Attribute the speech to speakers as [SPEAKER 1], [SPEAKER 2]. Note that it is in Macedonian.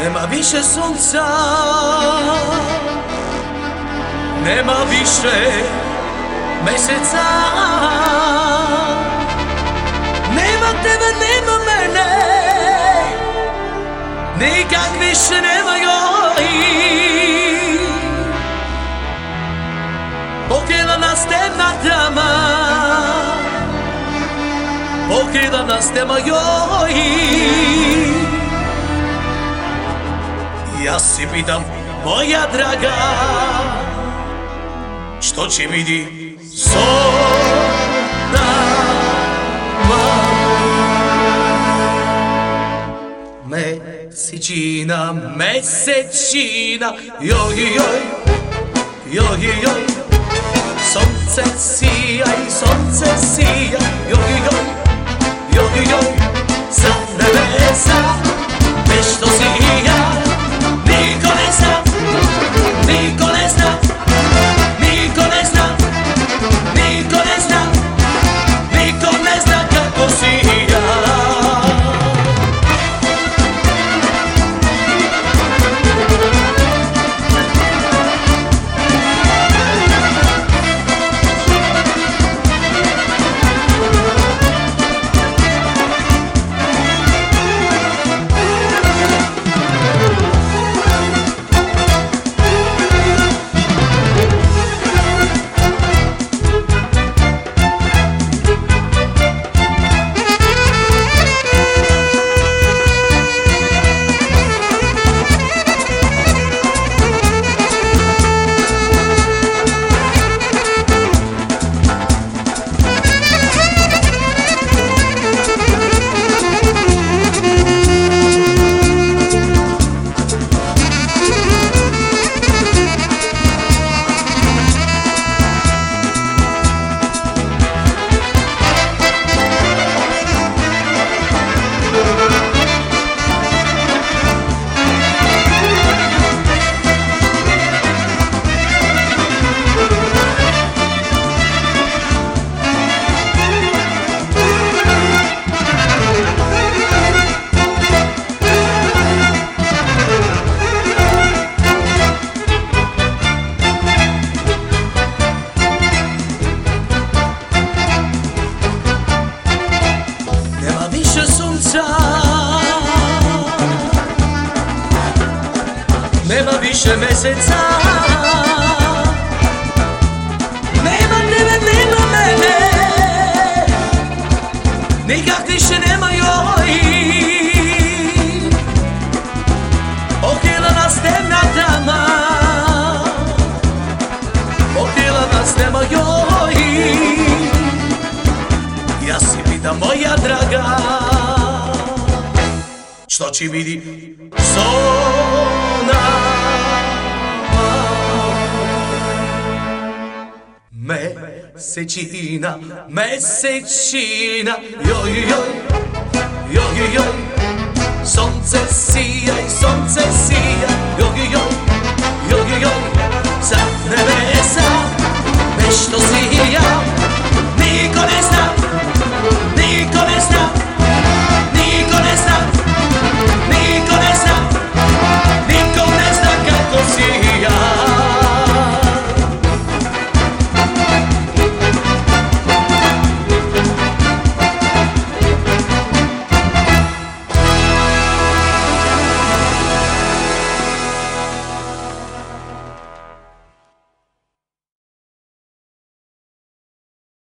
[SPEAKER 1] Нема више сонца Нема више месеца Нема тебе, нема мене Никак више нема јој Покида нас темна драма Покида нас тема јој Јас си питам, моја драга, што ќе види со нама? Месечина, месечина, јој, јој, јој, јој, сонце сија и сонце сија, Нема више месеца Нема тебе, нема мене Никак више нема јој Окила нас темна дама Окила нас нема јој Јас си питам моја драга Што ќе види me secina, me secina, yo yo yo yo yo.